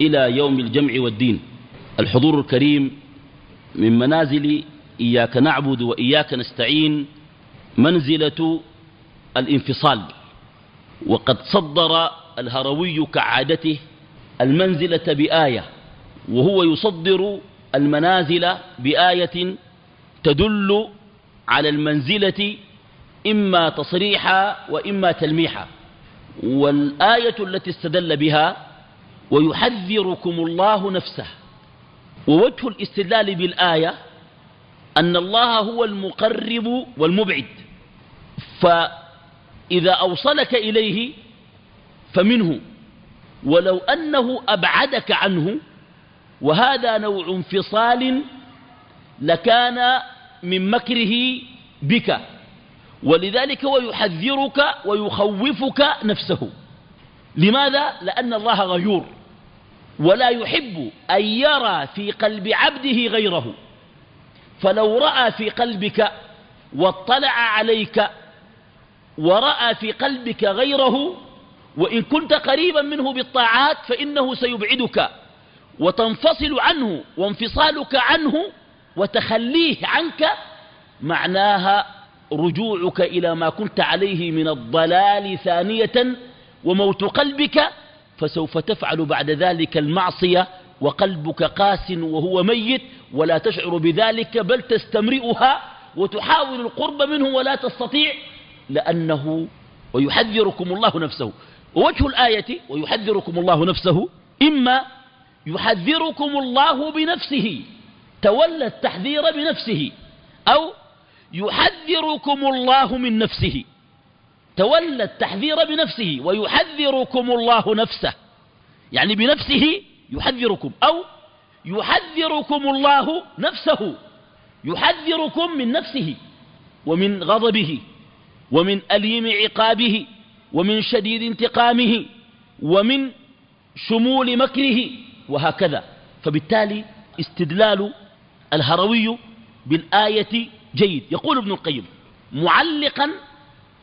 إلى يوم الجمع والدين. الحضور الكريم من منازل إياك نعبد وإياك نستعين منزلة الانفصال. وقد صدر الهروي كعادته المنزلة بآية وهو يصدر المنازل بآية تدل على المنزلة إما تصريحا وإما تلميحا. والآية التي استدل بها ويحذركم الله نفسه. ووجه الاستدلال بالآية أن الله هو المقرب والمبعد. فإذا أوصلك إليه فمنه. ولو أنه أبعدك عنه وهذا نوع انفصال لكان من مكره بك. ولذلك هو يحذرك ويخوفك نفسه. لماذا؟ لأن الله غيور. ولا يحب أن يرى في قلب عبده غيره. فلو رأى في قلبك واطلع عليك ورأى في قلبك غيره وإن كنت قريبا منه بالطاعات فإنه سيبعدك وتنفصل عنه وانفصالك عنه وتخليه عنك معناها رجوعك إلى ما كنت عليه من الضلال ثانية وموت قلبك فسوف تفعل بعد ذلك المعصية وقلبك قاس وهو ميت ولا تشعر بذلك بل تستمرئها وتحاول القرب منه ولا تستطيع لأنه ويحذركم الله نفسه. ووجه الآية ويحذركم الله نفسه إما يحذركم الله بنفسه تولى التحذير بنفسه أو يحذركم الله من نفسه. تولى التحذير بنفسه ويحذركم الله نفسه. يعني بنفسه يحذركم أو يحذركم الله نفسه يحذركم من نفسه ومن غضبه ومن أليم عقابه ومن شديد انتقامه ومن شمول مكره وهكذا. فبالتالي استدلال الهروي بالآية جيد. يقول ابن القيم معلقا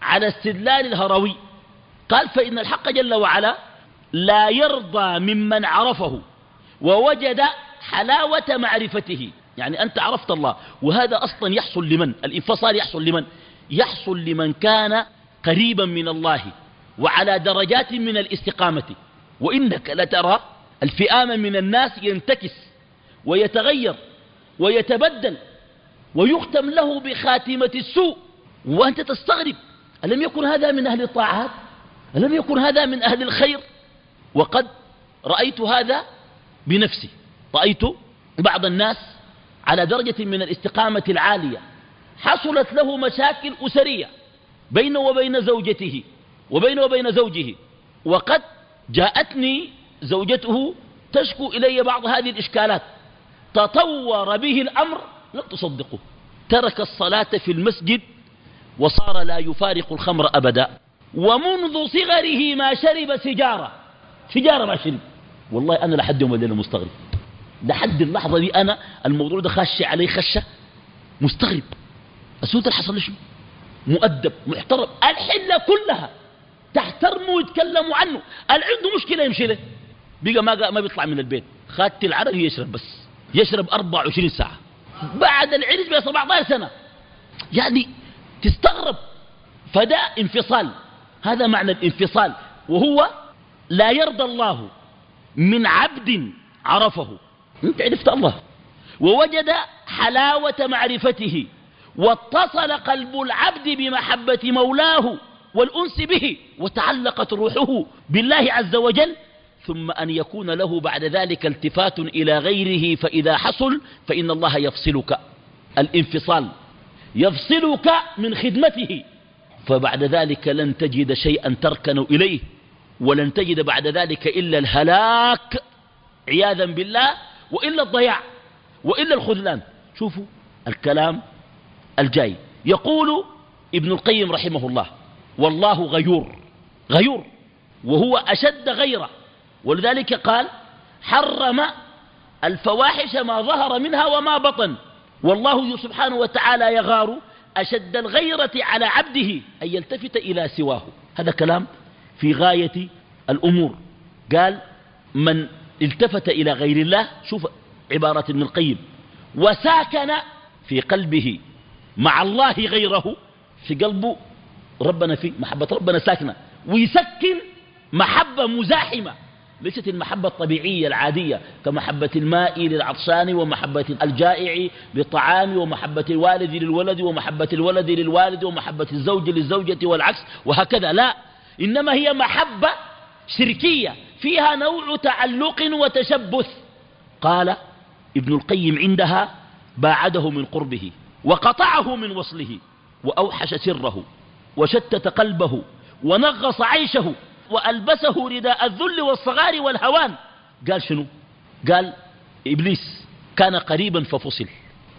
على استدلال الهروي. قال فإن الحق جل وعلا لا يرضى ممن عرفه ووجد حلاوة معرفته. يعني أنت عرفت الله وهذا أصلا يحصل لمن؟ الانفصال يحصل لمن؟ يحصل لمن كان قريبا من الله وعلى درجات من الاستقامة. وإنك لترى الفئام من الناس ينتكس ويتغير ويتبدل ويختم له بخاتمة السوء. وأنت تستغرب ألم يكن هذا من أهل الطاعات؟ ألم يكن هذا من أهل الخير؟ وقد رأيت هذا بنفسي. رأيت بعض الناس على درجة من الاستقامة العالية حصلت له مشاكل أسرية بينه وبين زوجته وبينه وبين زوجه. وقد جاءتني زوجته تشكو إلي بعض هذه الإشكالات. تطور به الأمر لم تصدقه. ترك الصلاة في المسجد وصار لا يفارق الخمر أبدا. ومنذ صغره ما شرب سجارة. سجارة ما شرب. والله أنا لحد يوم الليلة مستغرب. لحد اللحظة دي أنا الموضوع ده خش علي خشة. مستغرب. السود اللي حصل شنو؟ مؤدب محترم. الحلة كلها تحترمه ويتكلموا عنه. اللي عنده مشكلة يمشي له. بقى ما, ما بيطلع من البيت. خدت العرق يشرب بس. يشرب 24 ساعة. بعد العرس ب 17 سنة. يعني تستغرب فده انفصال. هذا معنى الانفصال وهو لا يرضى الله من عبد عرفه. انت عرفت الله. ووجد حلاوة معرفته واتصل قلب العبد بمحبة مولاه والأنس به وتعلقت روحه بالله عز وجل ثم أن يكون له بعد ذلك التفات إلى غيره فإذا حصل فإن الله يفصلك. الانفصال. يفصلك من خدمته. فبعد ذلك لن تجد شيئا تركن إليه ولن تجد بعد ذلك إلا الهلاك عياذا بالله وإلا الضياع وإلا الخذلان. شوفوا الكلام الجاي. يقول ابن القيم رحمه الله والله غيور غيور وهو أشد غيرة. ولذلك قال حرم الفواحش ما ظهر منها وما بطن. والله سبحانه وتعالى يغار أشد الغيرة على عبده أن يلتفت إلى سواه. هذا كلام في غاية الأمور. قال من التفت إلى غير الله شوف عبارة ابن القيم وساكن في قلبه مع الله غيره في قلبه ربنا في محبة ربنا ساكنة. ويسكن محبة مزاحمة ليست المحبة الطبيعية العادية كمحبة الماء للعطشان ومحبة الجائع للطعام ومحبة الوالد للولد ومحبة الولد للوالد ومحبة الزوج للزوجة والعكس وهكذا. لا إنما هي محبة شركية فيها نوع تعلق وتشبث. قال ابن القيم عندها باعده من قربه وقطعه من وصله وأوحش سره وشتت قلبه ونغص عيشه وألبسه رداء الذل والصغار والهوان. قال شنو؟ قال إبليس كان قريبا ففصل.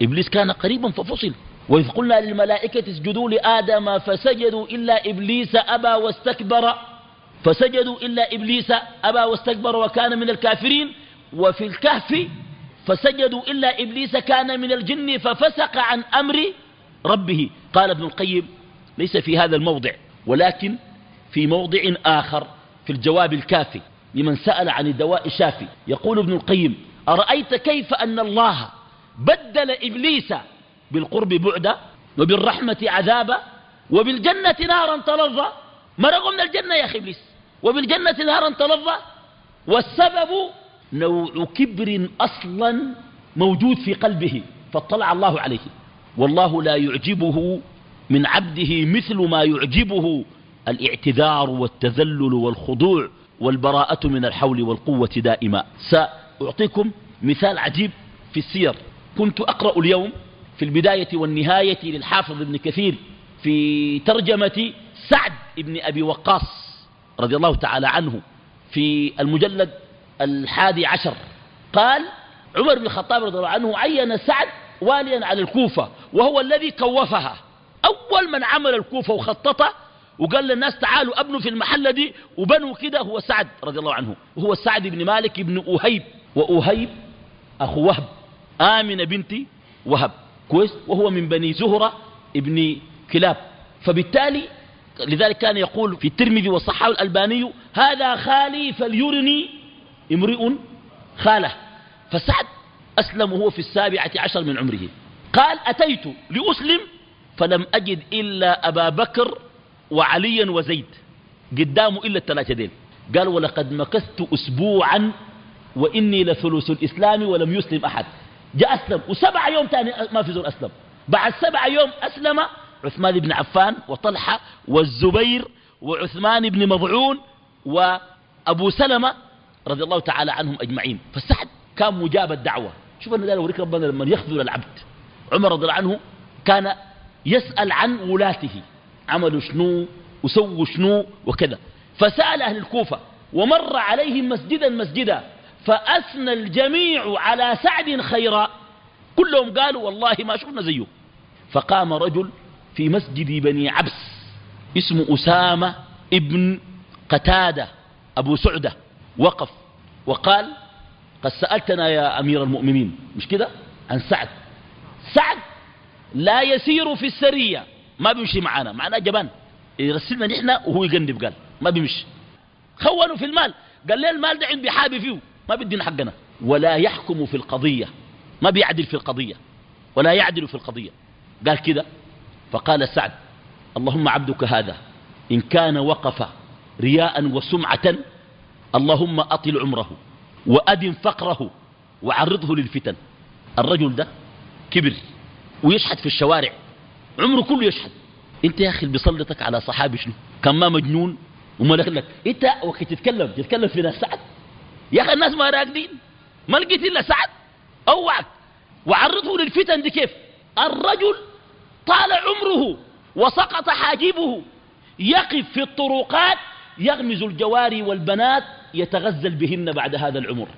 إبليس كان قريبا ففصل. وإذ قلنا للملائكة اسجدوا لآدم فسجدوا إلا إبليس أبى واستكبر. فسجدوا إلا إبليس أبى واستكبر وكان من الكافرين. وفي الكهف فسجدوا إلا إبليس كان من الجن ففسق عن أمر ربه. قال ابن القيم ليس في هذا الموضع ولكن في موضع آخر في الجواب الكافي لمن سأل عن الدواء الشافي. يقول ابن القيم أرأيت كيف أن الله بدل إبليس بالقرب بعدا وبالرحمة عذابا وبالجنة نارا تلظى؟ مرقوا من الجنة يا أخي إبليس؟ وبالجنة نارا تلظى؟ والسبب نوع كبر أصلا موجود في قلبه فاطلع الله عليه. والله لا يعجبه من عبده مثل ما يعجبه الاعتذار والتذلل والخضوع والبراءة من الحول والقوة دائما. سأعطيكم مثال عجيب في السير. كنت أقرأ اليوم في البداية والنهاية للحافظ ابن كثير في ترجمة سعد ابن أبي وقاص رضي الله تعالى عنه في المجلد الحادي عشر. قال عمر بن الخطاب رضي الله عنه عين سعد واليا على الكوفة وهو الذي كوفها. أول من عمل الكوفة وخططها وقال للناس تعالوا أبنوا في المحلة دي وبنوا كده هو سعد رضي الله عنه. وهو سعد بن مالك بن أهيب وأهيب أخو وهب. آمنة بنت وهب. كويس؟ وهو من بني زهرة ابن كلاب. فبالتالي لذلك كان يقول في الترمذي والصحاوي الألباني هذا خالي فليرني امرئ خالة. فسعد أسلم وهو في السابعة عشر من عمره. قال أتيت لأسلم فلم أجد إلا أبا بكر وعليا وزيد. قدامه إلا الثلاثة دين قال ولقد مكثت أسبوعا وإني لثلث الإسلام ولم يسلم أحد. جاء أسلم وسبع يوم تاني ما في زول أسلم. بعد سبع يوم أسلم عثمان بن عفان وطلحة والزبير وعثمان بن مضعون وأبو سلمة رضي الله تعالى عنهم أجمعين. فسعد كان مجاب الدعوة. شوف أن ذلك ربنا لما يخذل العبد. عمر رضي الله عنه كان يسأل عن ولاته. عملوا شنو وسووا شنو وكذا. فسأل أهل الكوفة ومر عليهم مسجدا مسجدا فأثنى الجميع على سعد خيرا. كلهم قالوا والله ما شفنا زيه. فقام رجل في مسجد بني عبس اسمه أسامة ابن قتادة أبو سعدة. وقف وقال قد سألتنا يا أمير المؤمنين. مش كده؟ عن سعد. سعد لا يسير في السرية. ما بيمشي معانا. معنا جبان. يرسلنا نحن وهو يقندب قال. ما بيمشي. خونوا في المال. قال لي المال ده عندي حابي فيه؟ ما بدينا حقنا. ولا يحكم في القضية. ما بيعدل في القضية. ولا يعدل في القضية. قال كده. فقال سعد. اللهم عبدك هذا. إن كان وقف رياء وسمعة اللهم أطل عمره وأدم فقره وعرضه للفتن. الرجل ده كبر ويشحت في الشوارع. عمره كله يشحت انت يا أخي بيسلطك على صحابي شنو؟ كان ما مجنون وما لك. انت وقت تتكلم تتكلم في ناس سعد. يا أخي الناس ما راقدين. ما لقيت إلا سعد. أوعك. وعرضه للفتن دي كيف؟ الرجل طال عمره وسقط حاجبه. يقف في الطرقات يغمز الجواري والبنات يتغزل بهن بعد هذا العمر.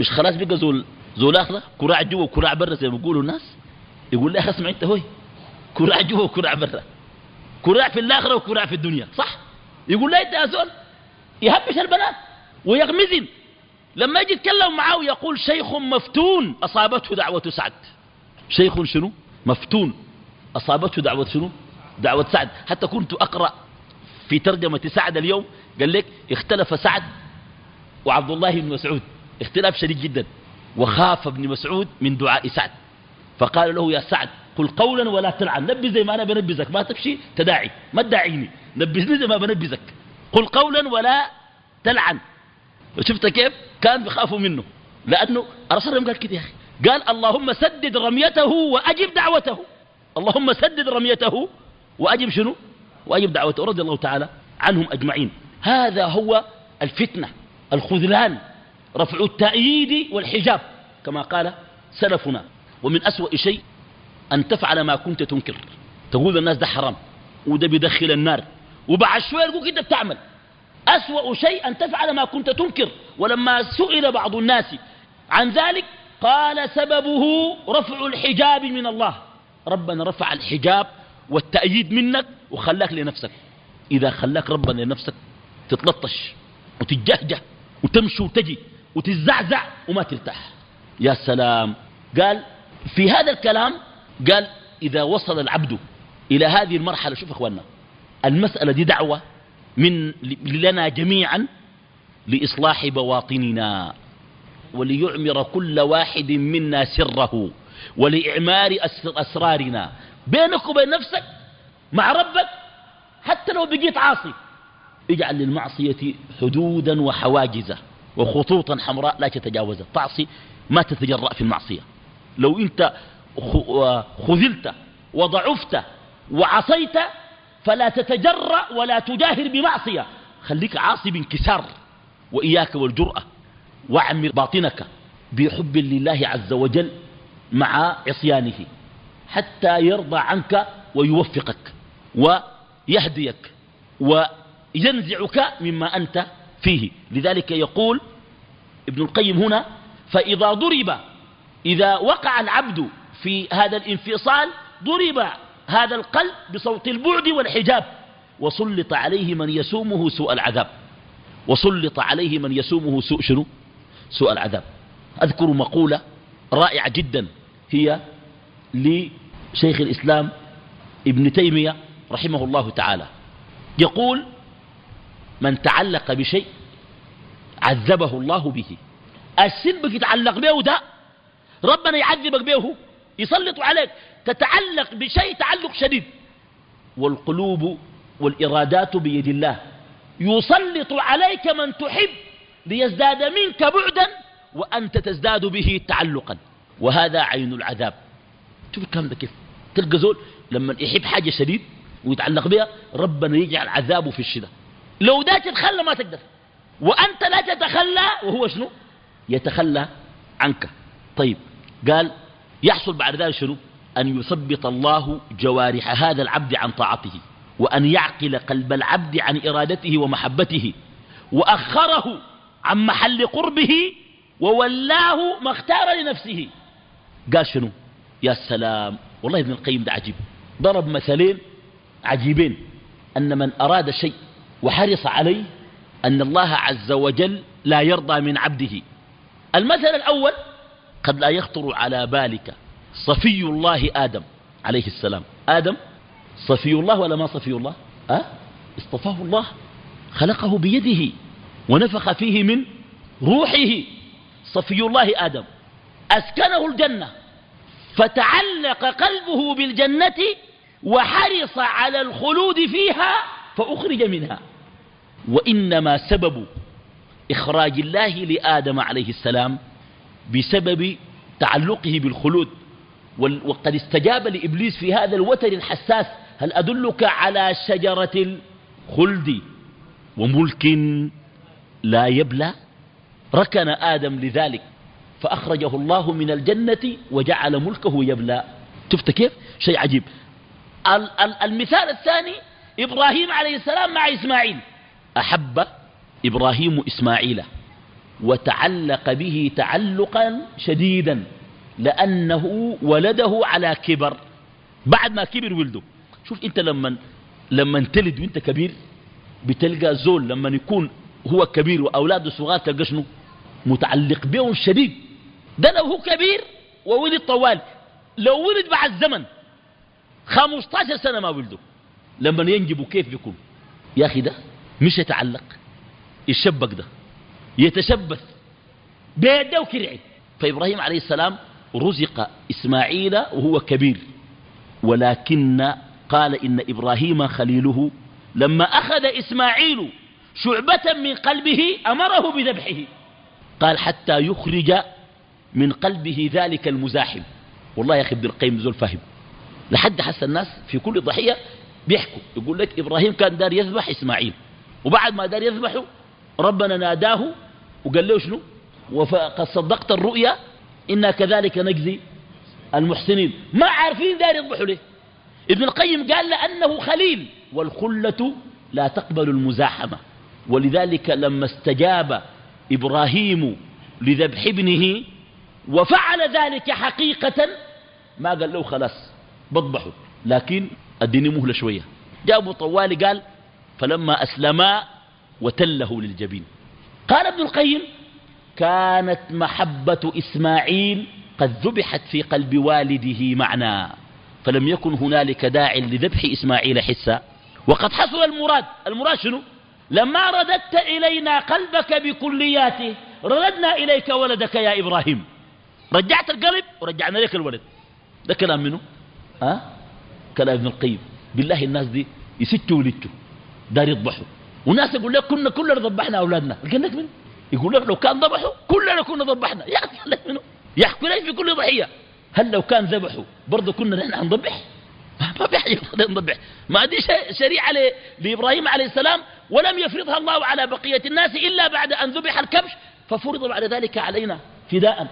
مش خلاص بقى زول زول اخره كراع جوا وكراع برا زي ما بيقولوا الناس؟ يقول لي اسمع أنت هوي. كراع جوا وكراع برا. كراع في الآخرة وكراع في الدنيا صح؟ يقول لا انت يا زول يهبش البنات ويغمزن. لما يجي يتكلم معاه يقول شيخ مفتون أصابته دعوة سعد. شيخ شنو؟ مفتون. أصابته دعوة شنو؟ دعوة سعد. حتى كنت أقرأ في ترجمة سعد اليوم قال لك اختلف سعد وعبد الله بن مسعود. اختلاف شديد جدا. وخاف ابن مسعود من دعاء سعد. فقال له يا سعد قل قولا ولا تلعن نبي زي ما أنا بنبذك. ما تمشي تداعي. ما تداعيني. نبذني زي ما بنبذك. قل قولا ولا تلعن شفت كيف؟ كان بيخافوا منه. لأنه الرسول قال كده يا أخي. قال اللهم سدد رميته وأجب دعوته. اللهم سدد رميته وأجب شنو؟ وأجب دعوته. رضي الله تعالى عنهم أجمعين. هذا هو الفتنة الخذلان رفع التأييد والحجاب كما قال سلفنا. ومن أسوأ شيء أن تفعل ما كنت تنكر. تقول الناس ده حرام وده بيدخل النار وبعد شوية يقول كده بتعمل. أسوأ شيء أن تفعل ما كنت تنكر. ولما سئل بعض الناس عن ذلك قال سببه رفع الحجاب من الله. ربنا رفع الحجاب والتأييد منك وخلاك لنفسك. إذا خلاك ربنا لنفسك تتلطش وتتجهجه وتمشي وتجي وتزعزع وما ترتاح. يا سلام. قال في هذا الكلام قال إذا وصل العبد إلى هذه المرحلة شوف أخواننا المسألة دي دعوة من لنا جميعا لإصلاح بواطننا وليعمر كل واحد منا سره ولإعمار أسرارنا بينك وبين نفسك مع ربك حتى لو بقيت عاصي اجعل للمعصية حدودا وحواجزا وخطوطا حمراء لا تتجاوزها تعصي ما تتجرأ في المعصية. لو انت خذلت وضعفت وعصيت فلا تتجرأ ولا تجاهر بمعصية. خليك عاصي بانكسار وإياك والجرأة. واعمر باطنك بحب لله عز وجل مع عصيانه حتى يرضى عنك ويوفقك ويهديك وينزعك مما أنت فيه. لذلك يقول ابن القيم هنا فإذا ضرب إذا وقع العبد في هذا الانفصال ضرب هذا القلب بصوت البعد والحجاب وسلط عليه من يسومه سوء العذاب. وسلط عليه من يسومه سوء شنو؟ سوء العذاب. أذكر مقولة رائعة جدا هي لشيخ الإسلام ابن تيمية رحمه الله تعالى. يقول من تعلق بشيء عذبه الله به. السن يتعلق به ده ربنا يعذبك به يسلط عليك. تتعلق بشيء تعلق شديد. والقلوب والإرادات بيد الله. يسلط عليك من تحب ليزداد منك بعدا وأنت تزداد به تعلقا. وهذا عين العذاب. شوف الكلام ده كيف. تلقى زول لما يحب حاجة شديد ويتعلق بها ربنا يجعل عذابه في الشدة. لو ده تتخلى ما تقدر. وأنت لا تتخلى وهو شنو؟ يتخلى عنك. طيب. قال يحصل بعد ذلك شنو؟ أن يثبط الله جوارح هذا العبد عن طاعته وأن يعقل قلب العبد عن إرادته ومحبته وأخره عن محل قربه وولاه ما اختار لنفسه. قال شنو؟ يا سلام والله ابن القيم ده عجيب. ضرب مثلين عجيبين أن من أراد شيء وحرص عليه أن الله عز وجل لا يرضى من عبده. المثل الأول قد لا يخطر على بالك صفي الله آدم عليه السلام. آدم صفي الله ولا ما صفي الله؟ أه؟ اصطفاه الله خلقه بيده ونفخ فيه من روحه. صفي الله آدم. أسكنه الجنة فتعلق قلبه بالجنة وحرص على الخلود فيها فأخرج منها. وإنما سبب إخراج الله لآدم عليه السلام بسبب تعلقه بالخلود. وقد استجاب لإبليس في هذا الوتر الحساس هل أدلك على شجرة الخلد وملك لا يبلى؟ ركن آدم لذلك فأخرجه الله من الجنة وجعل ملكه يبلى. شفت كيف؟ شيء عجيب. المثال الثاني إبراهيم عليه السلام مع إسماعيل. أحب إبراهيم إسماعيل. وتعلق به تعلقا شديدا لأنه ولده على كبر. بعد ما كبر ولده. شوف أنت لما لما تلد وأنت كبير بتلقى زول لما يكون هو كبير وأولاده صغار تلقى شنو؟ متعلق بهم شديد. ده لو هو كبير وولد طوال. لو ولد بعد زمن 15 سنة ما ولده. لما ينجبوا كيف بيكون؟ يا أخي ده مش يتعلق يشبك ده. يتشبث بيده وكرعي. فإبراهيم عليه السلام رزق إسماعيل وهو كبير. ولكن قال إن إبراهيم خليله لما أخذ إسماعيل شعبة من قلبه أمره بذبحه. قال حتى يخرج من قلبه ذلك المزاحم. والله يا أخي ابن القيم زول فهم لحد حس الناس في كل ضحية بيحكوا. يقول لك إبراهيم كان دار يذبح إسماعيل. وبعد ما دار يذبحه ربنا ناداه وقال له شنو؟ وقد صدقت الرؤيا إنا كذلك نجزي المحسنين. ما عارفين دار يذبحوا ليه؟ ابن القيم قال لأنه خليل. والخلة لا تقبل المزاحمة. ولذلك لما استجاب إبراهيم لذبح ابنه وفعل ذلك حقيقة ما قال له خلاص بضبحه لكن اديني مهلة شوية. جاء أبو طوالي قال فلما أسلما وتله للجبين. قال ابن القيم كانت محبة إسماعيل قد ذبحت في قلب والده معنا فلم يكن هنالك داع لذبح إسماعيل حسا. وقد حصل المراد المراد شنو؟ لما رددت إلينا قلبك بكلياته رددنا إليك ولدك يا إبراهيم. رجعت القلب ورجعنا لك الولد. ده كلام منه ها؟ كلام ابن القيم. بالله الناس دي يسجوا ولدتوا دار يضبحوا وناس يقول لك كنا كلنا ضبحنا أولادنا. قال لك من يقول لك لو كان ضبحوا كلنا كنا ضبحنا يا لك منه. يحكوا لك في كل ضحية. هل لو كان ذبحوا برضه كنا نحن هنضبح ما في حاجة نضبح ما دي شريعة لإبراهيم عليه السلام ولم يفرضها الله على بقية الناس إلا بعد أن ذبح الكبش ففرض بعد ذلك علينا فداء.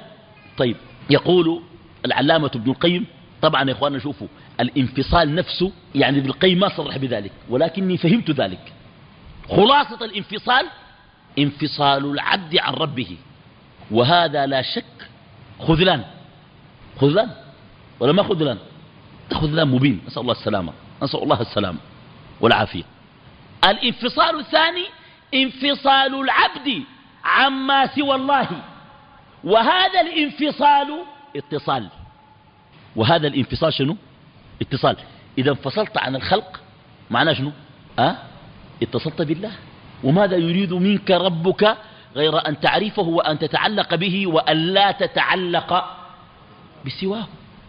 طيب يقول العلامة ابن القيم طبعا يا إخواننا شوفوا الانفصال نفسه يعني ابن القيم ما صرح بذلك ولكني فهمت ذلك. خلاصة الانفصال انفصال العبد عن ربه. وهذا لا شك خذلان. خذلان؟ ولا ما خذلان؟ خذلان مبين. نسأل الله السلامة. نسأل الله السلامة والعافية. الانفصال الثاني انفصال العبد عما سوى الله. وهذا الانفصال اتصال. وهذا الانفصال شنو؟ اتصال. إذا انفصلت عن الخلق معناه شنو؟ أه؟ اتصلت بالله. وماذا يريد منك ربك غير أن تعرفه وأن تتعلق به وأن لا تتعلق بسواه؟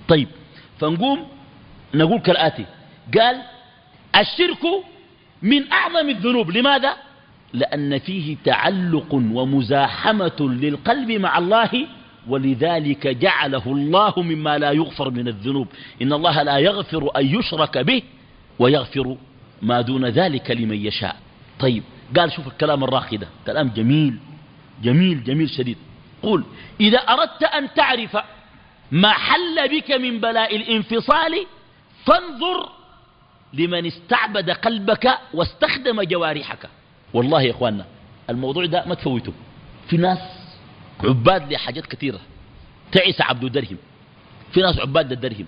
طيب فنقوم نقول كالآتي. قال الشرك من أعظم الذنوب. لماذا؟ لأن فيه تعلق ومزاحمة للقلب مع الله ولذلك جعله الله مما لا يغفر من الذنوب. إن الله لا يغفر أن يشرك به ويغفر ما دون ذلك لمن يشاء. طيب قال شوف الكلام الراقي ده كلام جميل جميل جميل شديد. قول إذا أردت أن تعرف ما حل بك من بلاء الانفصال فانظر لمن استعبد قلبك واستخدم جوارحك. والله يا إخواننا الموضوع ده ما تفوته. في ناس عباد لحاجات كثيرة. تعس عبد درهم في ناس عباد للدرهم.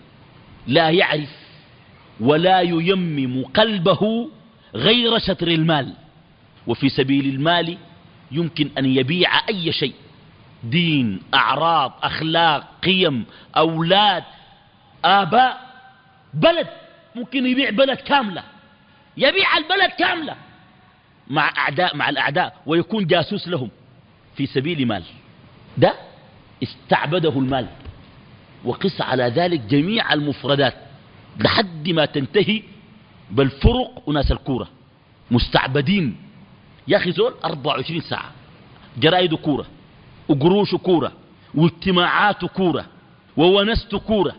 لا يعرف ولا ييمم قلبه غير شطر المال. وفي سبيل المال يمكن أن يبيع أي شيء. دين أعراض أخلاق قيم أولاد آباء بلد. ممكن يبيع بلد كاملة. يبيع البلد كاملة مع أعداء مع الأعداء ويكون جاسوس لهم في سبيل مال. ده استعبده المال. وقس على ذلك جميع المفردات. لحد ما تنتهي بالفرق وناس الكورة. مستعبدين. يا أخي زول 24 ساعة. جرائد كورة. وقروش كورة. واجتماعات كورة. وونست كورة.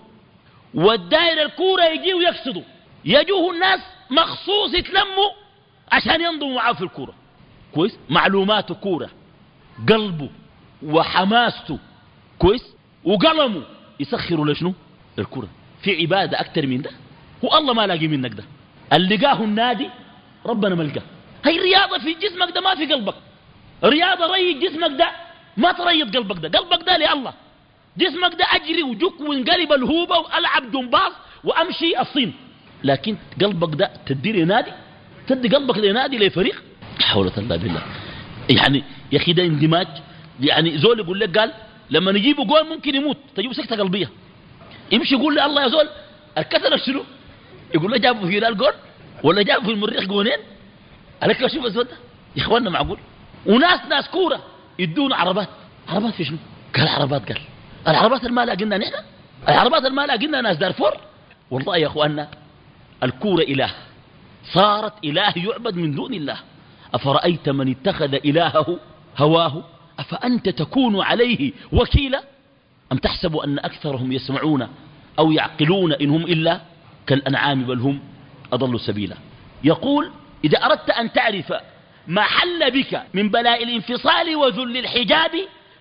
والدائرة الكورة يجيوا يقصدوا يجوه الناس مخصوص يتلموا عشان ينضموا معاه في الكورة. كويس؟ معلومات كورة. قلبه وحماسته. كويس؟ وقلمه. يسخروا لشنو؟ الكرة في عبادة أكتر من ده؟ هو الله ما لاقي منك ده. اللي لقاه النادي ربنا ما لقاه هي الرياضة في جسمك ده ما في قلبك. رياضة ري جسمك ده ما تريض قلبك ده. قلبك ده لله. جسمك ده أجري وجك وانقلب الهوبة وألعب جمباز وأمشي الصين. لكن قلبك ده تدي لنادي تدي قلبك لنادي لفريق؟ حول الله بالله. يعني يا أخي ده اندماج. يعني زول يقول لك قال لما نجيبه جول ممكن يموت. تجيب سكتة قلبية. يمشي يقول لي الله يا زول الكسر شنو يقول له جابوا في هلال جول ولا جابوا في المريخ جونين؟ عليك شوف الزول ده؟ يا إخواننا معقول. وناس ناس كورة يدونا عربات. عربات في شنو؟ قال عربات قال. العربات ما لاقينا نحن؟ العربات ما لاقينا ناس دارفور؟ والله يا إخواننا الكورة إله. صارت إله يعبد من دون الله. أفرأيت من اتخذ إلهه هواه؟ أفأنت تكون عليه وكيلا؟ أم تحسب أن أكثرهم يسمعون أو يعقلون إن هم إلا كالأنعام بل هم أضل سبيلا. يقول إذا أردت أن تعرف ما حل بك من بلاء الانفصال وذل الحجاب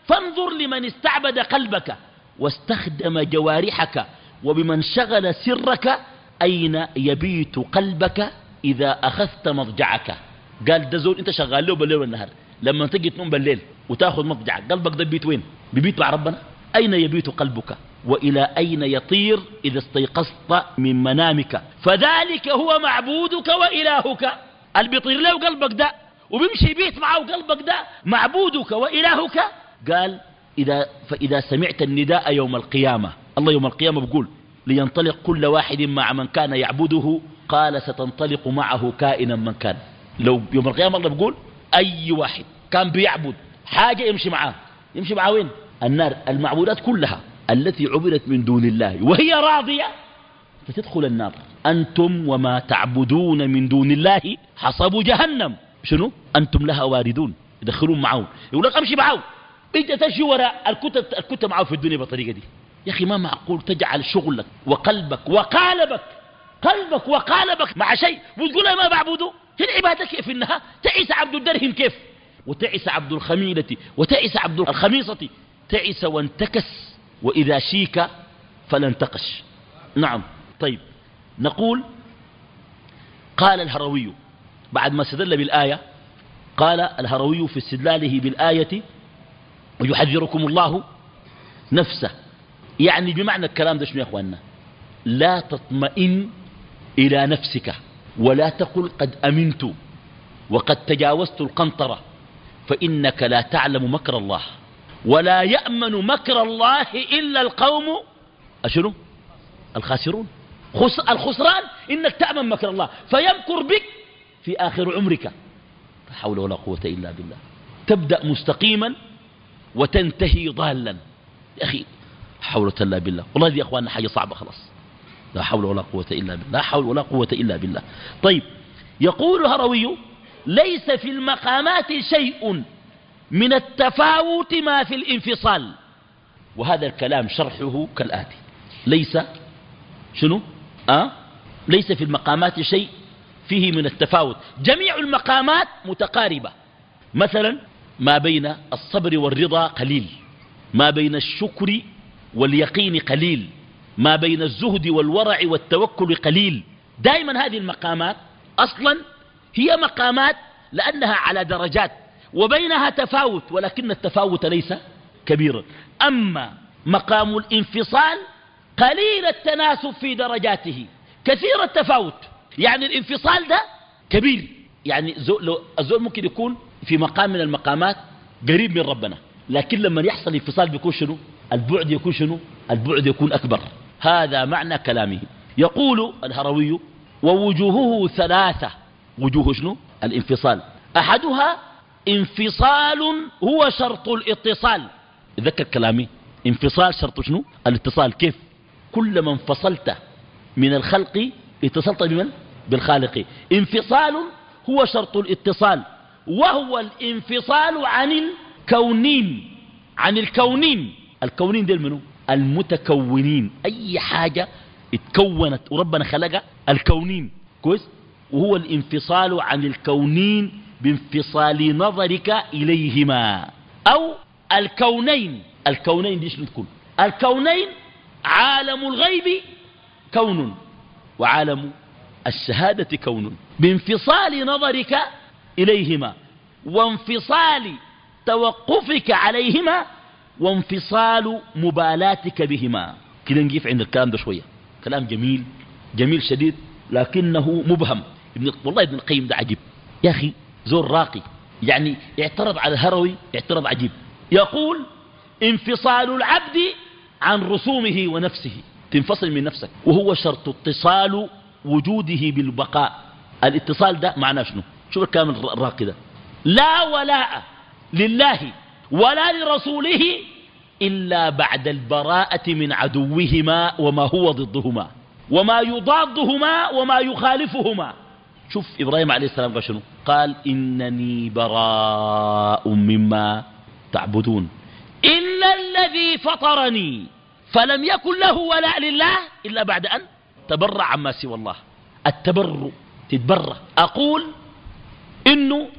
فانظر لمن استعبد قلبك واستخدم جوارحك وبمن شغل سرك أين يبيت قلبك إذا أخذت مضجعك. قال ده زول أنت شغال له بالليل والنهار لما تجي تنوم بالليل وتاخذ مضجعك قلبك ده بيت وين؟ ببيت مع ربنا؟ أين يبيت قلبك وإلى أين يطير إذا استيقظت من منامك؟ فذلك هو معبودك وإلهك. اللي بيطير له قلبك ده وبيمشي بيت معه قلبك ده معبودك وإلهك. قال إذا فإذا سمعت النداء يوم القيامة الله يوم القيامة بقول لينطلق كل واحد مع من كان يعبده قال ستنطلق معه كائنا من كان. لو يوم القيامة الله بقول أي واحد كان بيعبد حاجة يمشي معاه. يمشي معاه وين؟ النار المعبودات كلها التي عبدت من دون الله وهي راضية فتدخل النار. أنتم وما تعبدون من دون الله حصب جهنم. شنو؟ أنتم لها واردون. يدخلون معه. يقول لك أمشي معه. انت تمشي وراء الكتب الكتب معه في الدنيا بالطريقة دي. يا أخي ما معقول؟ تجعل شغلك وقلبك وقالبك قلبك وقالبك مع شيء. وتقول ما بعبده؟ هي العبادة كيف إنها؟ تعيس عبد الدرهم كيف؟ وتعس عبد الخميلة وتعس عبد الخميصة. تعس وانتكس وإذا شيك فلا انتقش نعم. طيب. نقول قال الهروي بعد ما استدل بالآية قال الهروي في استدلاله بالآية ويحذركم الله نفسه. يعني بمعنى الكلام ده شنو يا أخواننا؟ لا تطمئن إلى نفسك ولا تقل قد أمنت وقد تجاوزت القنطرة فإنك لا تعلم مكر الله. ولا يأمن مكر الله إلا القوم أشنو؟ الخاسرون. خس الخسران إنك تأمن مكر الله فيمكر بك في آخر عمرك. لا حول ولا قوة إلا بالله. تبدأ مستقيما وتنتهي ضالا. يا أخي حول الله بالله. والله دي يا أخواننا حاجة صعبة خلاص. لا حول ولا قوة إلا بالله. لا حول ولا قوة إلا بالله. طيب يقول هروي ليس في المقامات شيء. من التفاوت ما في الانفصال. وهذا الكلام شرحه كالآتي. ليس شنو؟ أه؟ ليس في المقامات شيء فيه من التفاوت. جميع المقامات متقاربة. مثلا ما بين الصبر والرضا قليل. ما بين الشكر واليقين قليل. ما بين الزهد والورع والتوكل قليل. دائما هذه المقامات أصلا هي مقامات لأنها على درجات وبينها تفاوت ولكن التفاوت ليس كبيرا. أما مقام الانفصال قليل التناسب في درجاته. كثير التفاوت. يعني الانفصال ده كبير. يعني الزول ممكن يكون في مقام من المقامات قريب من ربنا. لكن لما يحصل انفصال بيكون شنو؟ البعد يكون شنو؟ البعد يكون أكبر. هذا معنى كلامه. يقول الهروي ووجوهه ثلاثة. وجوه شنو؟ الانفصال. أحدها انفصال هو شرط الاتصال. ذكر كلامي. انفصال شرط شنو؟ الاتصال. كيف؟ كلما انفصلت من الخلق اتصلت بمن؟ بالخالق. انفصال هو شرط الاتصال. وهو الانفصال عن الكونين. عن الكونين. الكونين ديل منه المتكونين. أي حاجة اتكونت وربنا خلقها الكونين. كويس؟ وهو الانفصال عن الكونين بانفصال نظرك إليهما. أو الكونين. الكونين شنو تكون؟ الكونين عالم الغيب كون وعالم الشهادة كون. بانفصال نظرك إليهما وانفصال توقفك عليهما وانفصال مبالاتك بهما. كده نجيف عند الكلام ده شوية. كلام جميل جميل شديد لكنه مبهم. ابن والله ابن القيم ده عجيب. يا أخي زور راقي. يعني اعترض على الهروي اعترض عجيب. يقول انفصال العبد عن رسومه ونفسه. تنفصل من نفسك. وهو شرط اتصال وجوده بالبقاء. الاتصال ده معناه شنو؟ شوف الكلام الراقي ده. لا ولاء لله ولا لرسوله إلا بعد البراءة من عدوهما وما هو ضدهما. وما يضادهما وما يخالفهما. شوف إبراهيم عليه السلام قال شنو؟ قال إنني براء مما تعبدون. إلا الذي فطرني فلم يكن له ولاء لله إلا بعد أن تبرع عما سوى الله. التبرع تتبرع أقول إنه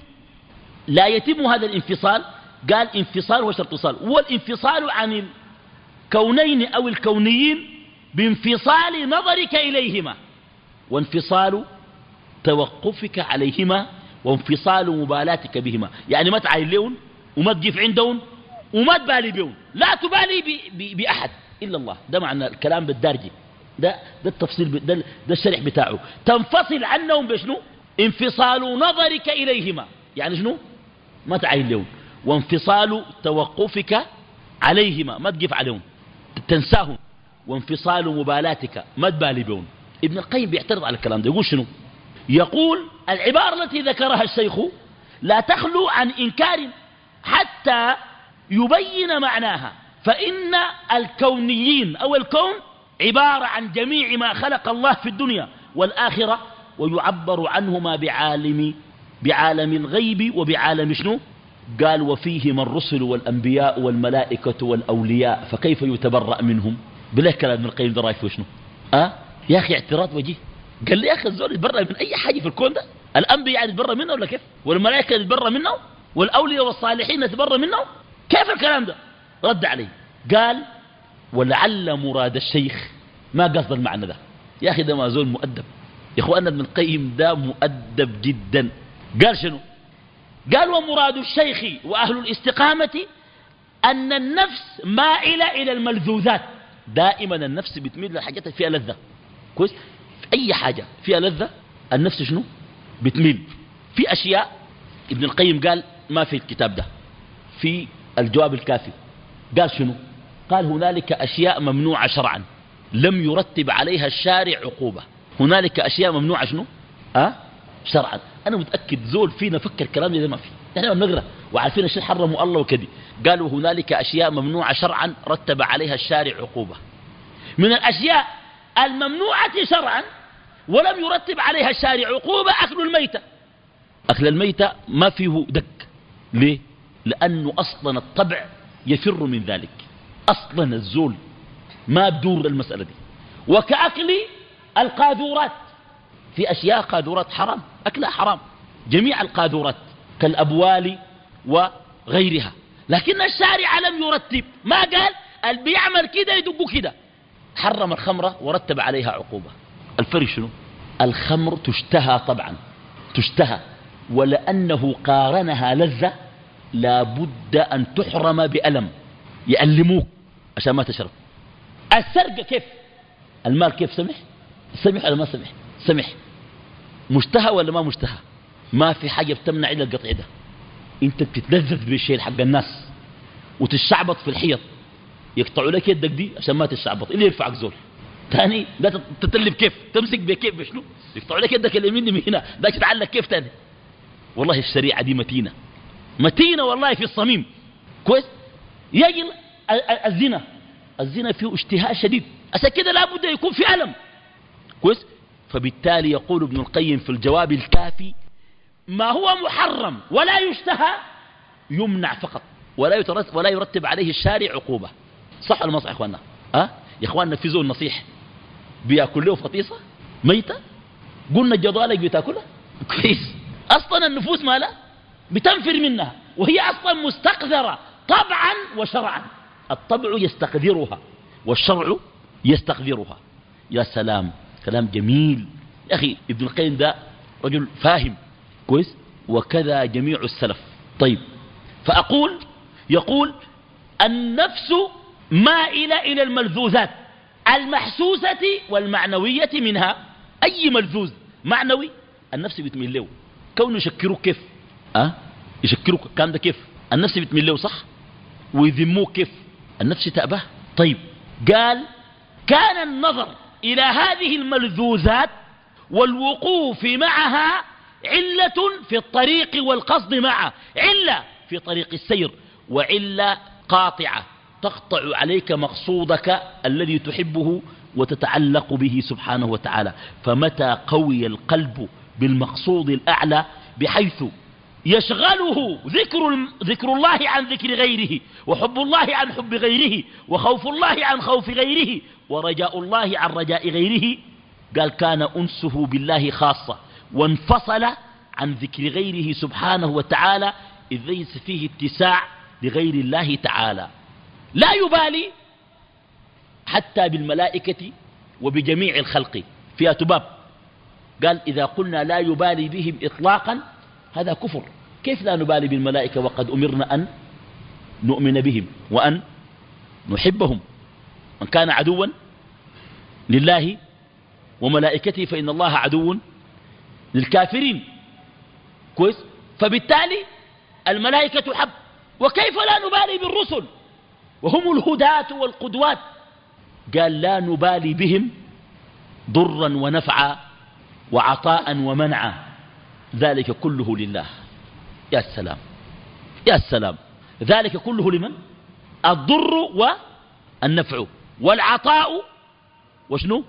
لا يتم هذا الانفصال. قال انفصال وشرط اتصال. والانفصال عن الكونين أو الكونيين بانفصال نظرك إليهما. وانفصال توقفك عليهما وانفصال مبالاتك بهما. يعني ما تعاين لهم وما تجيف عندهم وما تبالي بهم لا تبالي بأحد إلا الله. ده معنى الكلام بالدارجي ده ده التفصيل ده, ده الشرح بتاعه. تنفصل عنهم بشنو؟ انفصال نظرك إليهما. يعني شنو؟ ما تعاين لهم وانفصال توقفك عليهما. ما تقف عليهم تنساهم وانفصال مبالاتك. ما تبالي بهم ابن القيم بيعترض على الكلام ده. يقول شنو؟ يقول العبارة التي ذكرها الشيخ لا تخلو عن إنكار حتى يبين معناها فإن الكونيين أو الكون عبارة عن جميع ما خلق الله في الدنيا والآخرة ويعبر عنهما بعالم بعالم الغيب وبعالم شنو؟ قال وفيهما الرسل والأنبياء والملائكة والأولياء. فكيف يتبرأ منهم؟ بلا كلام ابن القيم ده رايك شنو؟ أه؟ يا أخي اعتراض وجيه. قال لي يا أخي الزول يتبرأ من أي حاجة في الكون ده؟ الأنبياء يتبرأ منه ولا كيف؟ والملائكة يتبرأ منه؟ والأولياء والصالحين يتبرأ منه؟ كيف الكلام ده؟ رد عليه قال ولعل مراد الشيخ. ما قصد المعنى ده. يا أخي ده ما زول مؤدب. يا أخوانا ابن القيم ده مؤدب جدا. قال شنو؟ قال ومراد الشيخ وأهل الاستقامة أن النفس مائلة إلى الملذوذات. دائما النفس بتميل للحاجات فيها لذة كويس؟ أي حاجة. فيها لذة النفس شنو؟ بتميل. في أشياء ابن القيم قال ما في الكتاب ده. في الجواب الكافي. قال شنو؟ قال هنالك أشياء ممنوعة شرعا. لم يرتب عليها الشارع عقوبة. هنالك أشياء ممنوعة شنو؟ أه؟ شرعا. أنا متأكد زول فينا فكر كلام ده ما في. إحنا بنقرأ. وعارفين الشيء حرموا الله وكذي. قالوا هنالك أشياء ممنوعة شرعا رتب عليها الشارع عقوبة. من الأشياء الممنوعة شرعا ولم يرتب عليها الشارع عقوبة أكل الميتة. أكل الميتة ما فيه دك. ليه؟ لأنه أصلا الطبع يفر من ذلك. أصلا الزول ما بدور المسألة دي. وكأكل القاذورات. في أشياء قاذورات حرام. أكلها حرام. جميع القاذورات كالأبوال وغيرها. لكن الشارع لم يرتب. ما قال؟ اللي بيعمل كده يدق كده. حرم الخمرة ورتب عليها عقوبة. الفرق شنو؟ الخمر تشتهى طبعا تشتهى ولأنه قارنها لذة لابد أن تحرم بألم. يألموك عشان ما تشرب. السرقة كيف؟ المال كيف؟ سمح؟ سمح ولا ما سمح؟ سمح. مشتهى ولا ما مشتهى؟ ما في حاجة بتمنع إلا القطع ده. أنت بتتلذذ بالشيء حق الناس وتشعبط في الحيط. يقطعوا لك يدك دي عشان ما تشعبط اللي يرفعك زول. ثاني ده تتلف كيف؟ تمسك بكيف بشنو؟ يقطعوا لك يدك اليمين من هنا ده تتعلق كيف ثاني والله الشريعة دي متينة. متينة والله في الصميم. كويس؟ يجي الزنا. الزنا فيه اشتهاء شديد. عشان كده لابد يكون في ألم. كويس؟ فبالتالي يقول ابن القيم في الجواب الكافي ما هو محرم ولا يشتهى يمنع فقط. ولا ولا يرتب عليه الشارع عقوبة. صح ولا ما صح يا إخواننا؟ أه؟ يا إخواننا في زول نصيح. بياكل له فطيصة ميتة؟ قلنا الجضالك بتاكلها؟ كويس. أصلا النفوس مالها بتنفر منها. وهي أصلا مستقذرة طبعا وشرعا. الطبع يستقذرها والشرع يستقذرها. يا سلام. كلام جميل. يا أخي ابن القيم ده رجل فاهم. كويس؟ وكذا جميع السلف. طيب. فأقول يقول النفس مائلة إلى الملذوذات المحسوسة والمعنوية منها. أي ملذوذ؟ معنوي؟ النفس بتميل له. كونه يشكروك كيف؟ أه؟ يشكروك. كان ده كيف؟ النفس بتميل له صح؟ ويذموك كيف؟ النفس تأباه طيب قال كان النظر إلى هذه الملذوذات والوقوف معها علة في الطريق والقصد معه. علة في طريق السير وعلة قاطعة. تقطع عليك مقصودك الذي تحبه وتتعلق به سبحانه وتعالى. فمتى قوي القلب بالمقصود الأعلى بحيث يشغله ذكر, ذكر الله عن ذكر غيره وحب الله عن حب غيره وخوف الله عن خوف غيره ورجاء الله عن رجاء غيره. قال كان أنسه بالله خاصة وانفصل عن ذكر غيره سبحانه وتعالى إذ ليس فيه اتساع لغير الله تعالى. لا يبالي حتى بالملائكة وبجميع الخلق. فيها تباب. قال إذا قلنا لا يبالي بهم إطلاقا هذا كفر. كيف لا نبالي بالملائكة وقد أمرنا أن نؤمن بهم وأن نحبهم؟ من كان عدوا لله وملائكته فإن الله عدو للكافرين. كويس؟ فبالتالي الملائكة حب. وكيف لا نبالي بالرسل؟ وهم الهداة والقدوات. قال لا نبالي بهم ضرا ونفعا وعطاء ومنعا. ذلك كله لله. يا سلام. يا سلام. ذلك كله لمن؟ الضر والنفع والعطاء وشنو؟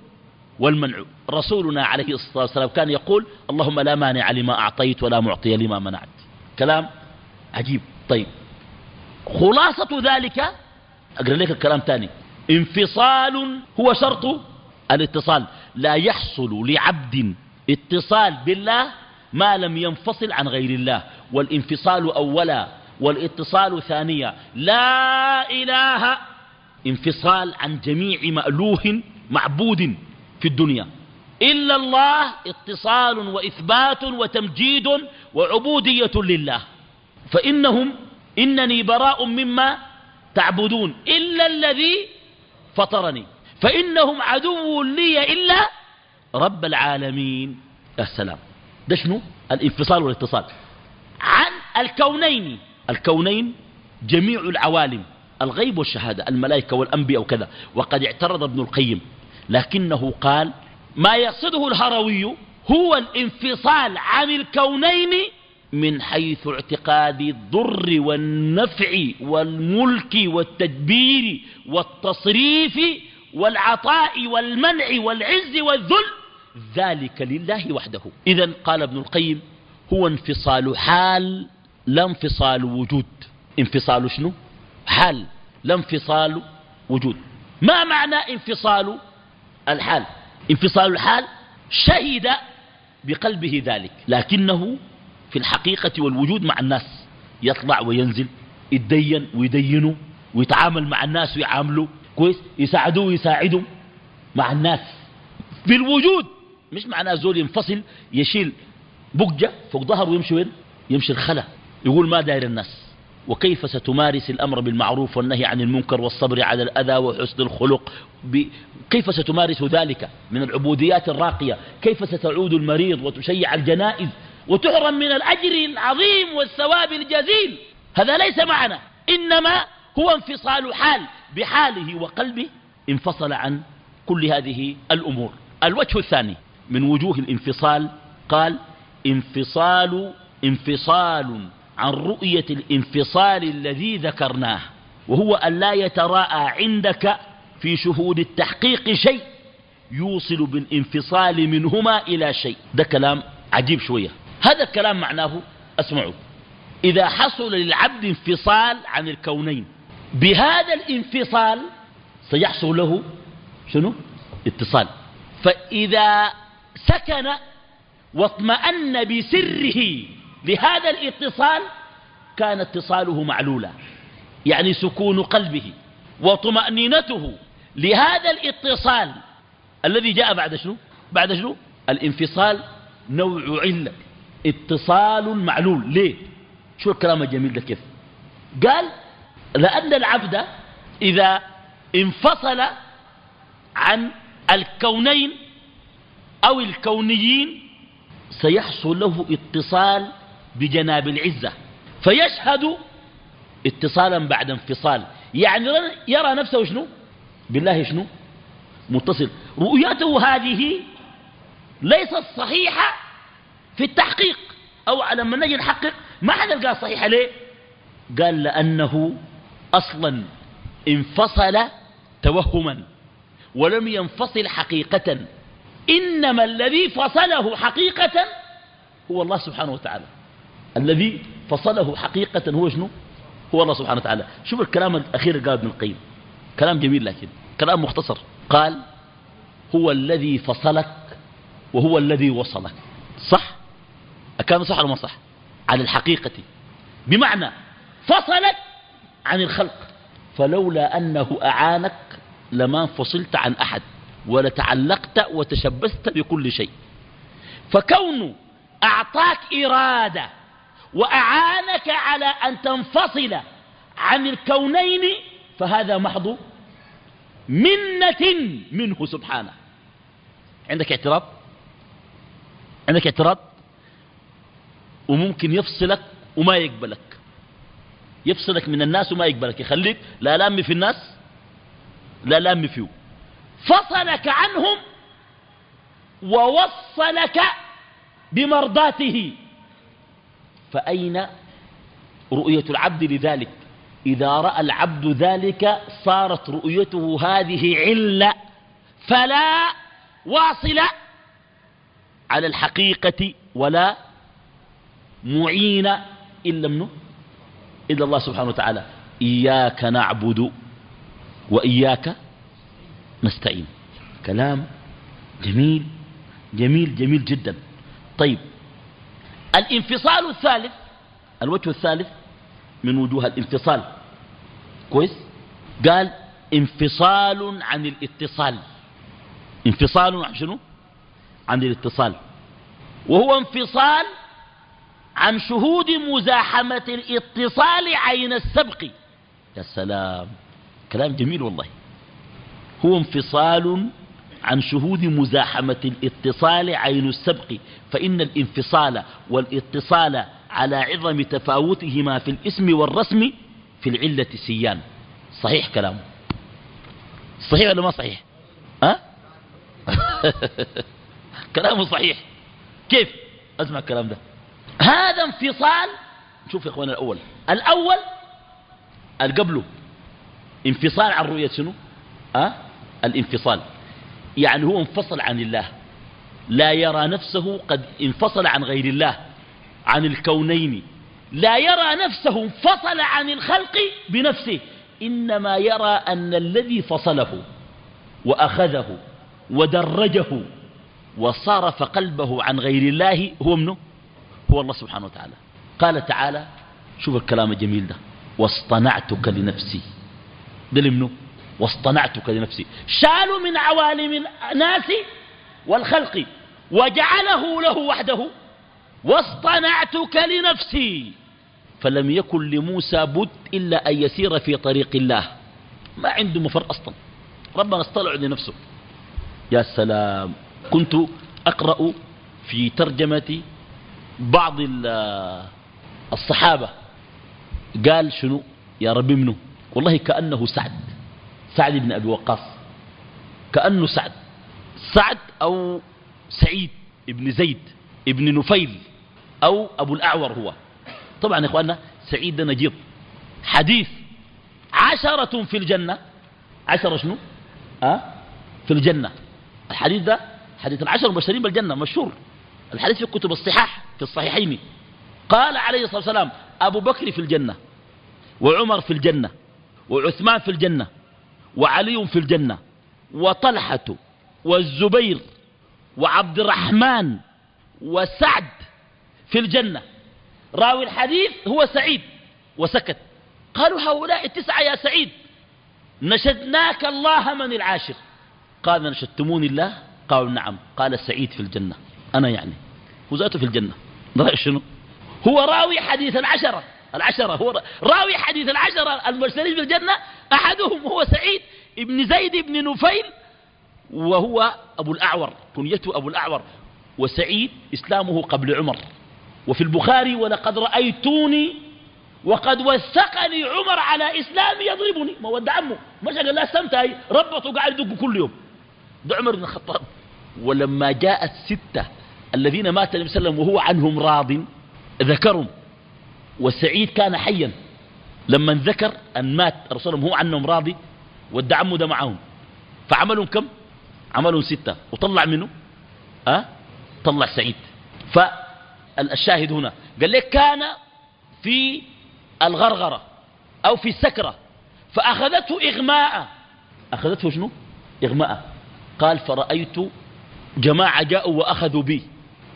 والمنع. رسولنا عليه الصلاة والسلام كان يقول اللهم لا مانع لما أعطيت ولا معطي لما منعت. كلام عجيب. طيب. خلاصة ذلك أقرأ لك الكلام تاني. انفصال هو شرط الاتصال. لا يحصل لعبد اتصال بالله ما لم ينفصل عن غير الله. والانفصال أولا والاتصال ثانيا. لا إله انفصال عن جميع مألوه معبود في الدنيا. إلا الله اتصال وإثبات وتمجيد وعبودية لله. فإنهم إنني براء مما تعبدون إلا الذي فطرني. فإنهم عدو لي إلا رب العالمين. يا سلام. ده شنو؟ الانفصال والاتصال. عن الكونين. الكونين جميع العوالم الغيب والشهادة الملائكة والأنبياء وكذا. وقد اعترض ابن القيم. لكنه قال ما يقصده الهروي هو الانفصال عن الكونين من حيث اعتقاد الضر والنفع والملك والتدبير والتصريف والعطاء والمنع والعز والذل. ذلك لله وحده. إذا قال ابن القيم هو انفصال حال لا انفصال وجود. انفصال شنو؟ حال لا انفصال وجود. ما معنى انفصال الحال؟ انفصال الحال شهد بقلبه ذلك لكنه في الحقيقة والوجود مع الناس. يطلع وينزل يتدين ويدينوا ويتعامل مع الناس ويعاملوا كويس؟ يساعدوه ويساعدوا مع الناس. في الوجود مش معناه زول ينفصل يشيل بقجة فوق ظهره ويمشي وين؟ يمشي الخلا. يقول ما داير الناس. وكيف ستمارس الأمر بالمعروف والنهي عن المنكر والصبر على الأذى وحسن الخلق؟ ب... كيف ستمارس ذلك من العبوديات الراقية؟ كيف ستعود المريض وتشيع الجنائز وتحرم من الأجر العظيم والثواب الجزيل. هذا ليس معنى إنما هو انفصال حال بحاله وقلبه انفصل عن كل هذه الأمور. الوجه الثاني من وجوه الانفصال قال انفصال انفصال عن رؤية الانفصال الذي ذكرناه وهو أن لا يتراءى عندك في شهود التحقيق شيء يوصل بالانفصال منهما إلى شيء. ده كلام عجيب شوية. هذا الكلام معناه أسمعوا إذا حصل للعبد انفصال عن الكونين بهذا الانفصال سيحصل له شنو؟ اتصال. فإذا سكن واطمأن بسره لهذا الاتصال كان اتصاله معلولا يعني سكون قلبه وطمأنينته لهذا الاتصال الذي جاء بعد شنو؟ بعد شنو؟ الانفصال نوع علة. اتصال معلول. ليه؟ شو الكلام الجميل ده كيف؟ قال لأن العبد إذا انفصل عن الكونين أو الكونيين سيحصل له اتصال بجناب العزة. فيشهد اتصالا بعد انفصال. يعني يرى نفسه شنو؟ بالله شنو؟ متصل. رؤيته هذه ليست صحيحة في التحقيق. أو لما نجي نحقق ما حنلقاها صحيحة ليه؟ قال لأنه أصلا انفصل توهما ولم ينفصل حقيقة. إنما الذي فصله حقيقة هو الله سبحانه وتعالى. الذي فصله حقيقة هو شنو؟ هو الله سبحانه وتعالى. شوف الكلام الأخير قال ابن القيم. كلام جميل لكن كلام مختصر. قال هو الذي فصلك وهو الذي وصلك. صح؟ أكان صح ولا ما صح؟ على الحقيقة. بمعنى فصلك عن الخلق. فلولا أنه أعانك لما انفصلت عن أحد ولتعلقت وتشبثت بكل شيء. فكون أعطاك إرادة وأعانك على أن تنفصل عن الكونين فهذا محض منة منه سبحانه. عندك اعتراض؟ عندك اعتراض؟ وممكن يفصلك وما يقبلك. يفصلك من الناس وما يقبلك. يخليك لا لام في الناس لا لام فيه فصلك عنهم ووصلك بمرضاته. فأين رؤية العبد لذلك؟ إذا رأى العبد ذلك صارت رؤيته هذه علة فلا واصل على الحقيقة ولا معين إلا منه إلا الله سبحانه وتعالى إياك نعبد وإياك نستعين. كلام جميل جميل جميل جدا. طيب الانفصال الثالث الوجه الثالث من وجوه الانفصال. كويس؟ قال انفصال عن الاتصال. انفصال عن شنو؟ عن الاتصال. وهو انفصال عن شهود مزاحمة الاتصال عين السبق. يا سلام. كلام جميل والله. هو انفصال عن شهود مزاحمة الاتصال عين السبق. فإن الانفصال والاتصال على عظم تفاوتهما في الاسم والرسم في العلة سيان. صحيح كلامه. صحيح ولا ما صحيح؟ ها؟ كلامه صحيح. كيف؟ أسمع الكلام ده. هذا انفصال شوف يا اخوانا الأول. الأول القبله انفصال عن رؤية شنو؟ أه؟ الانفصال. يعني هو انفصل عن الله. لا يرى نفسه قد انفصل عن غير الله عن الكونين. لا يرى نفسه انفصل عن الخلق بنفسه. إنما يرى أن الذي فصله وأخذه ودرجه وصرف قلبه عن غير الله هو منه هو الله سبحانه وتعالى. قال تعالى شوف الكلام الجميل ده. واصطنعتك لنفسي. ده لمنه واصطنعتك لنفسي. شالوا من عوالم الناس والخلق وجعله له وحده. واصطنعتك لنفسي. فلم يكن لموسى بد إلا أن يسير في طريق الله. ما عنده مفر أصلا. ربنا اصطلع لنفسه. يا سلام. كنت أقرأ في ترجمة بعض الصحابة قال شنو؟ يا ربي منه والله كأنه سعد. سعد بن أبي وقاص. كأنه سعد. سعد أو سعيد ابن زيد ابن نفيل أو أبو الأعور هو. طبعا يا إخواننا سعيد نجيب. حديث عشرة في الجنة. عشرة شنو؟ أه؟ في الجنة. الحديث ده حديث العشر المبشرين بالجنة مشهور. الحديث في كتب الصحاح في الصحيحين. قال عليه الصلاة والسلام أبو بكر في الجنة وعمر في الجنة وعثمان في الجنة وعلي في الجنة وطلحة والزبير وعبد الرحمن وسعد في الجنة. راوي الحديث هو سعيد وسكت. قالوا هؤلاء التسعة يا سعيد نشدناك الله من العاشر. قال نشدتموني الله؟ قالوا نعم. قال سعيد في الجنة. أنا يعني. وزاته في الجنة. رأي شنو؟ هو راوي حديث العشرة. العشرة هو راوي حديث العشرة. المبشرين بالجنة أحدهم هو سعيد ابن زيد بن نفيل وهو أبو الأعور. كنيته أبو الأعور. وسعيد إسلامه قبل عمر. وفي البخاري ولقد رأيتوني وقد وثقني عمر على إسلام يضربني. ما ود عمه مش قال لا استمتعي ربطه قاعد يدق كل يوم. ده عمر بن الخطاب. ولما جاء الستة الذين مات النبي صلى الله عليه وسلم وهو عنهم راض ذكرهم. وسعيد كان حيا. لما ذكر أن مات رسولهم هو عنهم راضي ده معهم. فعملهم كم؟ عملهم ستة. وطلع منه؟ أه؟ طلع سعيد. فالشاهد هنا. قال لك كان في الغرغرة أو في السكرة فأخذته إغماء. أخذته شنو؟ إغماء. قال فرأيت جماعة جاءوا وأخذوا بي.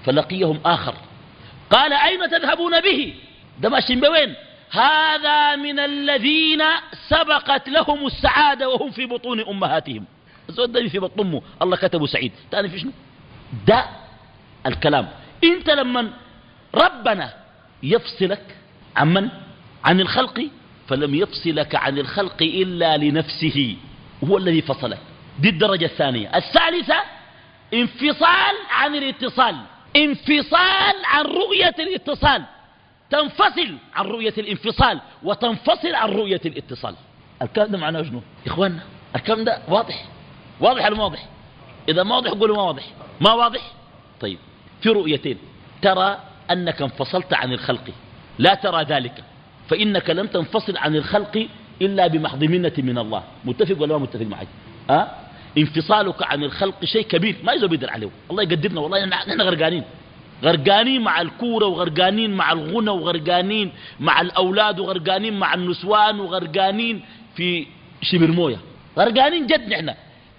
فلقيهم آخر. قال أين تذهبون به؟ ده ماشيين بوين. هذا من الذين سبقت لهم السعادة وهم في بطون أمهاتهم. الزود ده في بطن أمه. الله كتبه سعيد. تاني في شنو؟ ده الكلام. أنت لما ربنا يفصلك عن من؟ عن الخلق. فلم يفصلك عن الخلق إلا لنفسه. هو الذي فصلك. دي الدرجة الثانية. الثالثة انفصال عن الاتصال. انفصال عن رؤية الاتصال. تنفصل عن رؤية الانفصال وتنفصل عن رؤية الاتصال. الكلام ده معناه شنو؟ إخواننا الكلام ده واضح. واضح ولا واضح؟ إذا ما واضح قولوا ما واضح. ما واضح؟ طيب في رؤيتين. ترى أنك انفصلت عن الخلق. لا ترى ذلك. فإنك لن تنفصل عن الخلق إلا بمحض منة من الله. متفق ولا متفق معي أه؟ انفصالك عن الخلق شيء كبير ما يزو بيدر عليه الله يقدرنا والله نحن غرقانين. غرقانين مع الكورة وغرقانين مع الغنى وغرقانين مع الأولاد وغرقانين مع النسوان وغرقانين في شبر موية. غرقانين جد نحن.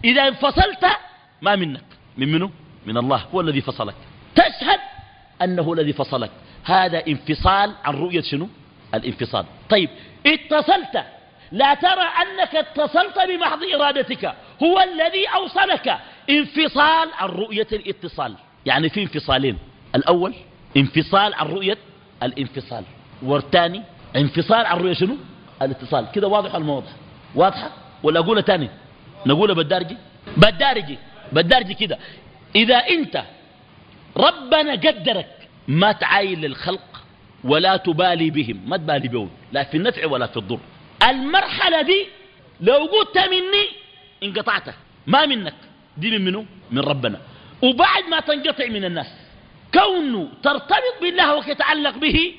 إذا انفصلت ما منك. من منه من الله. هو الذي فصلك. تشهد أنه الذي فصلك. هذا انفصال عن رؤية شنو؟ الانفصال. طيب اتصلت لا ترى أنك اتصلت بمحض إرادتك. هو الذي أوصلك. انفصال عن رؤية الاتصال. يعني في انفصالين. الأول انفصال عن رؤية الانفصال. والثاني انفصال عن رؤية شنو؟ الاتصال. كده واضح الموضوع؟ واضحة؟ ولا أقولها تاني؟ نقولها بالدارجي؟ بالدارجي. بالدارجي كده. إذا أنت ربنا قدرك ما تعاين للخلق ولا تبالي بهم. ما تبالي بهم. لا في النفع ولا في الضر. المرحلة دي لو قلت مني انقطعت. ما منك. دي من منه من ربنا. وبعد ما تنقطع من الناس. كونه ترتبط بالله وتتعلق به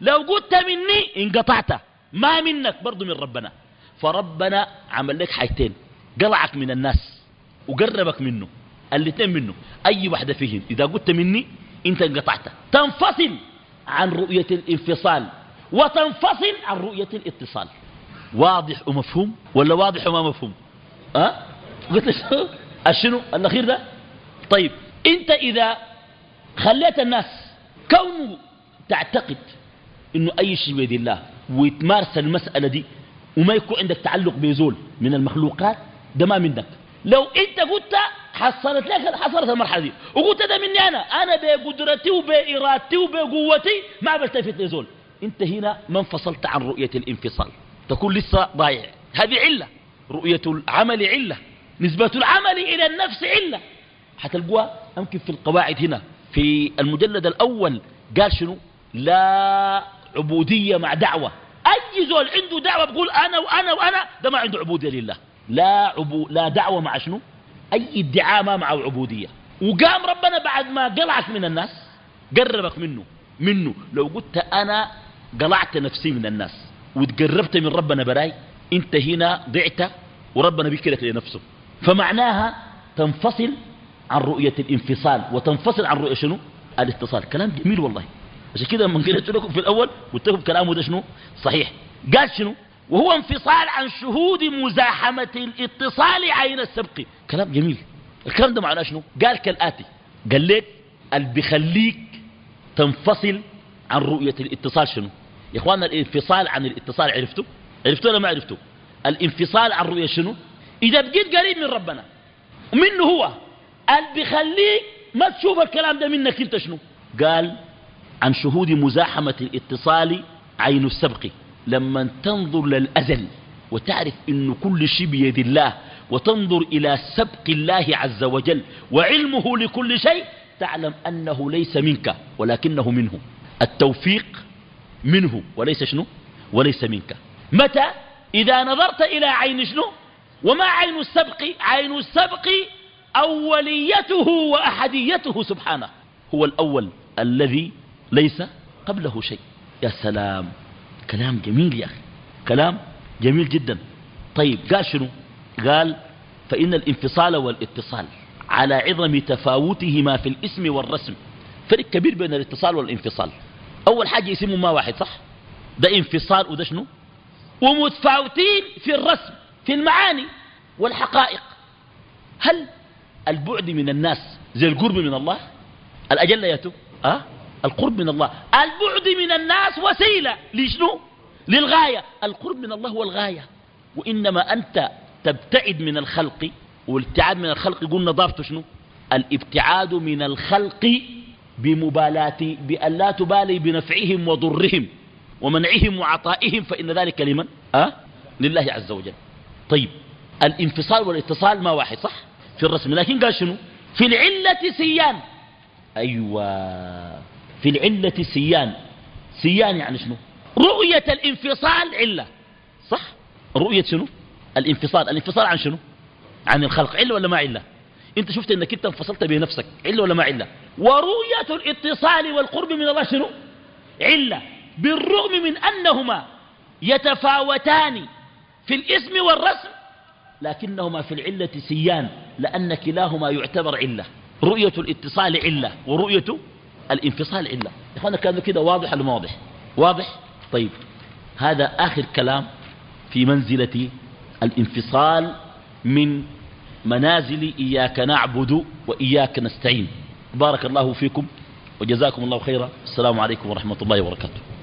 لو قلت مني انقطعت. ما منك برضو من ربنا. فربنا عمل لك حاجتين. قلعك من الناس وقربك منه. الاثنين منه. أي واحدة فيهم. إذا قلت مني أنت انقطعت. تنفصل عن رؤية الانفصال. وتنفصل عن رؤية الاتصال. واضح ومفهوم ولا واضح وما مفهوم؟ أه؟ قلت شنو؟ الشنو الأخير ده؟ طيب انت إذا خليت الناس كونه تعتقد إنه أي شيء بيد الله ويتمارس المسألة دي وما يكون عندك تعلق بزول من المخلوقات ده ما منك. لو انت قلت حصلت لك حصلت المرحلة دي. وقلت ده مني أنا. أنا بقدرتي وبإرادتي وبقوتي ما بلتفت لزول. انت هنا ما انفصلت عن رؤية الانفصال. تكون لسه ضايع. هذه علة. رؤية العمل علة. نسبة العمل إلى النفس علة. حتلقوها يمكن في القواعد هنا. في المجلد الأول قال شنو؟ لا عبودية مع دعوة. أي زول عنده دعوة بقول أنا وأنا وأنا ده ما عنده عبودية لله. لا عبو لا دعوة مع شنو؟ أي ادعاء ما معه عبودية. وقام ربنا بعد ما قلعك من الناس قربك منه. منه. لو قلت أنا قلعت نفسي من الناس. وتقربت من ربنا براي انت هنا ضعت وربنا بيكلك لنفسه. فمعناها تنفصل عن رؤية الانفصال وتنفصل عن رؤية شنو؟ الاتصال. كلام جميل والله. عشان كده من قلت لكم في الأول قلت لكم كلامه ده شنو؟ صحيح. قال شنو؟ وهو انفصال عن شهود مزاحمة الاتصال عين السبق. كلام جميل. الكلام ده معناه شنو؟ قال كالآتي. قال لك اللي بيخليك تنفصل عن رؤية الاتصال شنو؟ يا اخوانا الانفصال عن الاتصال عرفتوا؟ عرفتوا ولا ما عرفتوا؟ الانفصال عن رؤية شنو؟ إذا بقيت قريب من ربنا منه هو. اللي بيخليك ما تشوف الكلام ده منك أنت شنو؟ قال عن شهود مزاحمة الاتصال عين السبق. لما تنظر للأزل وتعرف أن كل شيء بيد الله وتنظر إلى سبق الله عز وجل وعلمه لكل شيء تعلم أنه ليس منك ولكنه منه. التوفيق منه وليس شنو؟ وليس منك. متى؟ إذا نظرت إلى عين شنو؟ وما عين السبق؟ عين السبق أوليته وأحديته سبحانه. هو الأول الذي ليس قبله شيء. يا سلام. كلام جميل يا أخي. كلام جميل جدا. طيب قال شنو؟ قال فإن الانفصال والاتصال على عظم تفاوتهما في الاسم والرسم. فرق كبير بين الاتصال والانفصال. أول حاجة يسموا ما واحد صح؟ ده انفصال وده شنو؟ ومتفاوتين في الرسم في المعاني والحقائق. هل البعد من الناس زي القرب من الله؟ الأجل يتو أه؟ القرب من الله. البعد من الناس وسيلة لشنو؟ للغاية. القرب من الله هو الغاية وإنما أنت تبتعد من الخلق والابتعاد من الخلق قلنا ضابطه شنو؟ الابتعاد من الخلق بمبالاة بأن لا تبالي بنفعهم وضرهم ومنعهم وعطائهم فإن ذلك لمن؟ أه؟ لله عز وجل. طيب الانفصال والاتصال ما واحد صح؟ في الرسم. لكن قال شنو؟ في العلة سيان. أيوة. في العلة سيان. سيان يعني شنو؟ رؤية الانفصال علة. صح؟ رؤية شنو؟ الانفصال. الانفصال عن شنو؟ عن الخلق. علة ولا ما علة؟ انت شفت انك انت انفصلت بنفسك علة ولا ما علة؟ ورؤية الاتصال والقرب من الله شنو؟ علة. بالرغم من أنهما يتفاوتان في الاسم والرسم لكنهما في العلة سيان لأن كلاهما يعتبر علة. رؤية الاتصال علة ورؤية الانفصال علة. يا اخوانا كان كده واضح ولا واضح؟ واضح؟ طيب. هذا آخر كلام في منزلة الانفصال من منازل إياك نعبد وإياك نستعين. بارك الله فيكم وجزاكم الله خيرا. السلام عليكم ورحمة الله وبركاته.